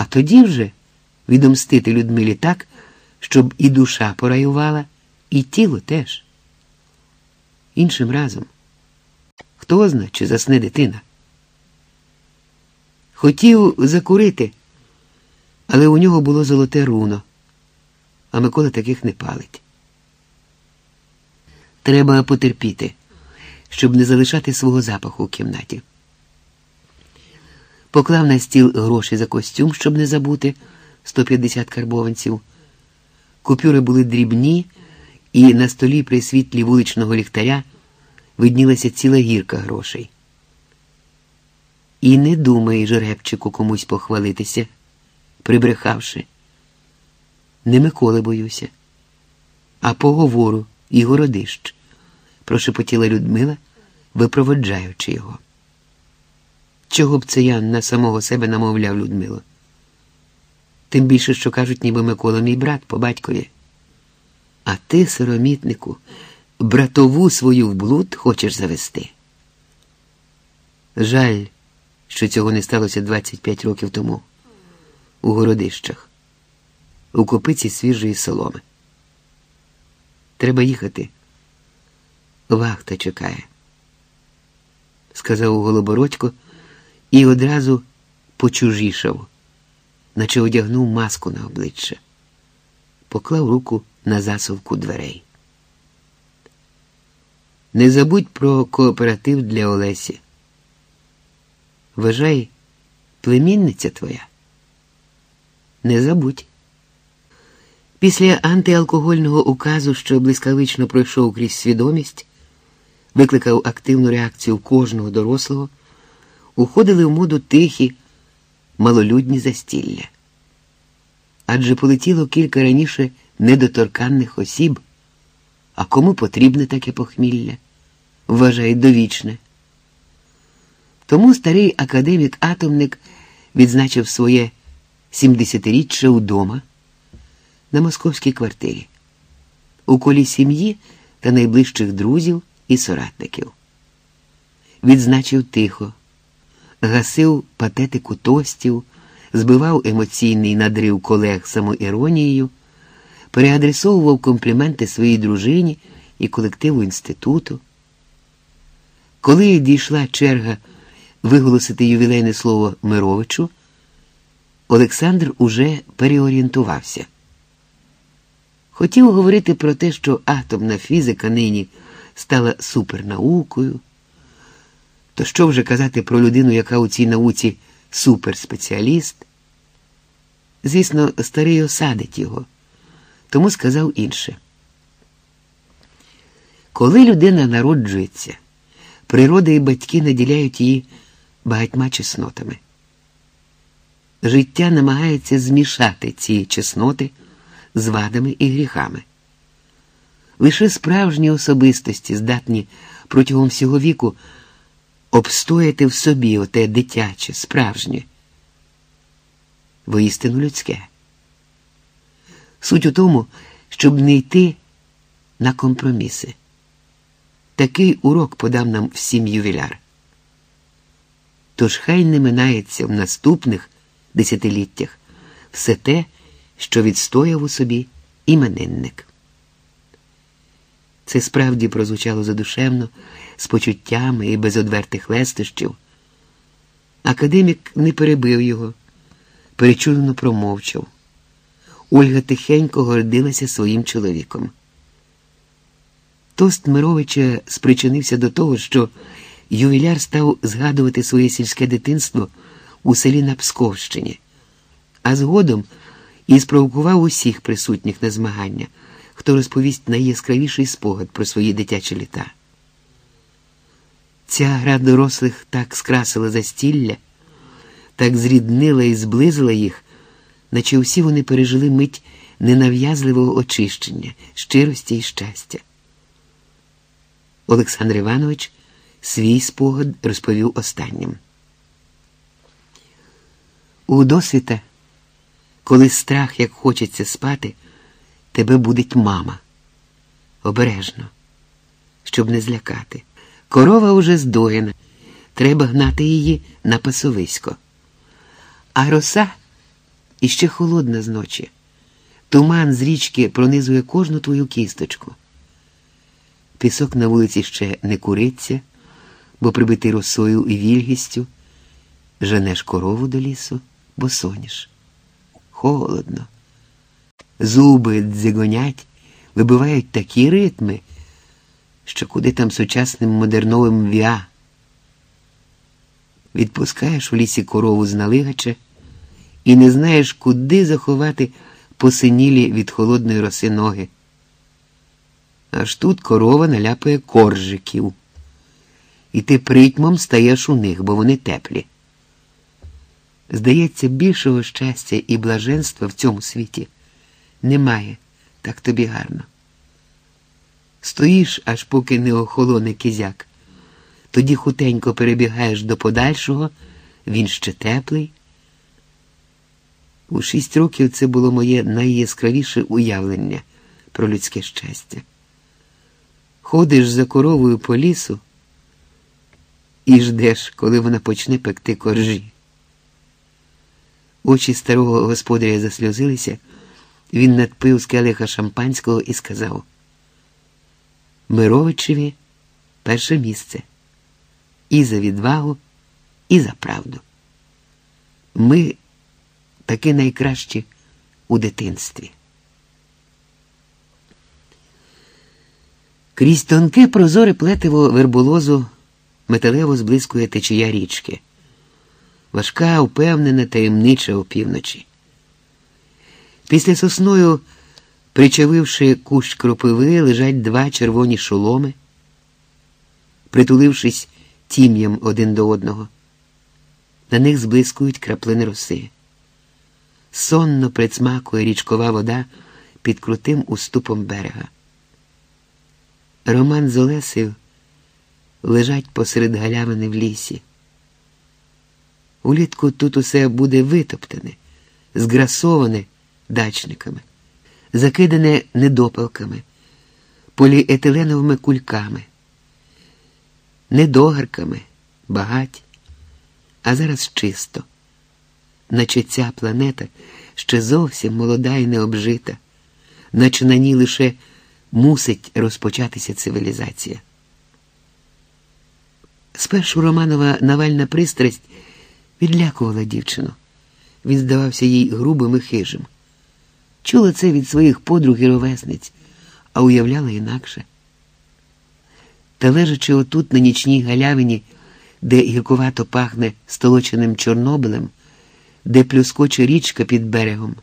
А тоді вже відомстити Людмилі так, щоб і душа пораювала, і тіло теж. Іншим разом. Хто зна, чи засне дитина? Хотів закурити, але у нього було золоте руно, а Микола таких не палить. Треба потерпіти, щоб не залишати свого запаху в кімнаті. Поклав на стіл гроші за костюм, щоб не забути 150 карбованців. Купюри були дрібні, і на столі при світлі вуличного ліхтаря виднілася ціла гірка грошей. І не думай, жеребчику, комусь похвалитися, прибрехавши. Не Миколи боюся, а поговору і городищ, прошепотіла Людмила, випроводжаючи його. Чого б це я на самого себе намовляв Людмило? Тим більше, що кажуть, ніби Микола мій брат по батькові. А ти, сиромітнику, братову свою в блуд хочеш завести. Жаль, що цього не сталося 25 років тому у городищах, у копиці свіжої соломи. Треба їхати. Вахта чекає, сказав Голобородько і одразу почужішав, наче одягнув маску на обличчя, поклав руку на засувку дверей. Не забудь про кооператив для Олесі. Вважай, племінниця твоя. Не забудь. Після антиалкогольного указу, що блискавично пройшов крізь свідомість, викликав активну реакцію кожного дорослого, уходили в моду тихі, малолюдні застілля. Адже полетіло кілька раніше недоторканних осіб. А кому потрібне таке похмілля? Вважає довічне. Тому старий академік-атомник відзначив своє 70-річчя удома на московській квартирі, у колі сім'ї та найближчих друзів і соратників. Відзначив тихо, гасив патетику тостів, збивав емоційний надрив колег самоіронією, переадресовував компліменти своїй дружині і колективу інституту. Коли дійшла черга виголосити ювілейне слово Мировичу, Олександр уже переорієнтувався. Хотів говорити про те, що атомна фізика нині стала супернаукою. То що вже казати про людину, яка у цій науці суперспеціаліст? Звісно, старий осадить його, тому сказав інше. Коли людина народжується, природа і батьки наділяють її багатьма чеснотами. Життя намагається змішати ці чесноти з вадами і гріхами. Лише справжні особистості здатні протягом всього віку обстояти в собі оте дитяче, справжнє, воістину людське. Суть у тому, щоб не йти на компроміси. Такий урок подав нам всім ювіляр. Тож хай не минається в наступних десятиліттях все те, що відстояв у собі іменинник. Це справді прозвучало задушевно, з почуттями і без одвертих лестощів. Академік не перебив його, перечулено промовчав. Ольга тихенько гордилася своїм чоловіком. Тост Мировича спричинився до того, що ювіляр став згадувати своє сільське дитинство у селі на Псковщині, а згодом і спровокував усіх присутніх на змагання, хто розповість найяскравіший спогад про свої дитячі літа. Ця гра дорослих так скрасила застілля, так зріднила і зблизила їх, наче усі вони пережили мить ненав'язливого очищення, щирості і щастя. Олександр Іванович свій спогад розповів останнім. У досвіта, коли страх, як хочеться спати, тебе будить мама. Обережно, щоб не злякати. Корова уже здоєна, треба гнати її на пасовисько. А роса І ще холодна з ночі. Туман з річки пронизує кожну твою кісточку. Пісок на вулиці ще не куриться, бо прибитий росою і вільгістю, женеш корову до лісу, бо соніш. Холодно. Зуби дзигонять, вибивають такі ритми, що куди там сучасним модерновим віа. Відпускаєш у лісі корову з налигача і не знаєш, куди заховати посинілі від холодної роси ноги. Аж тут корова наляпає коржиків, і ти притьмом стаєш у них, бо вони теплі. Здається, більшого щастя і блаженства в цьому світі немає, так тобі гарно. Стоїш, аж поки не охолоне кизяк, тоді хутенько перебігаєш до подальшого, він ще теплий. У шість років це було моє найяскравіше уявлення про людське щастя. Ходиш за коровою по лісу і ждеш, коли вона почне пекти коржі. Очі старого господаря засльозилися, він надпив з шампанського і сказав: Мировичеві перше місце і за відвагу, і за правду. Ми таки найкращі у дитинстві. Крізь тонке прозоре плетиво верболозу металево зблискує течія річки. Важка, упевнена, таємнича опівночі. Після сосною, причавивши кущ кропиви, лежать два червоні шоломи, притулившись тім'ям один до одного. На них зблискують краплини роси. Сонно присмакує річкова вода під крутим уступом берега. Роман з Олесею лежать посеред галявини в лісі. Улітку тут усе буде витоптане, зграсоване дачниками, закидане недопалками, поліетиленовими кульками, недогарками, багать, а зараз чисто, наче ця планета ще зовсім молода і необжита, наче на ній лише мусить розпочатися цивілізація. Спершу Романова навальна пристрасть відлякувала дівчину. Він здавався їй грубим і хижим. Чула це від своїх подруг і ровесниць, а уявляла інакше. Та лежачи отут на нічній галявині, де гіркувато пахне столоченим Чорнобилем, де плюскоче річка під берегом.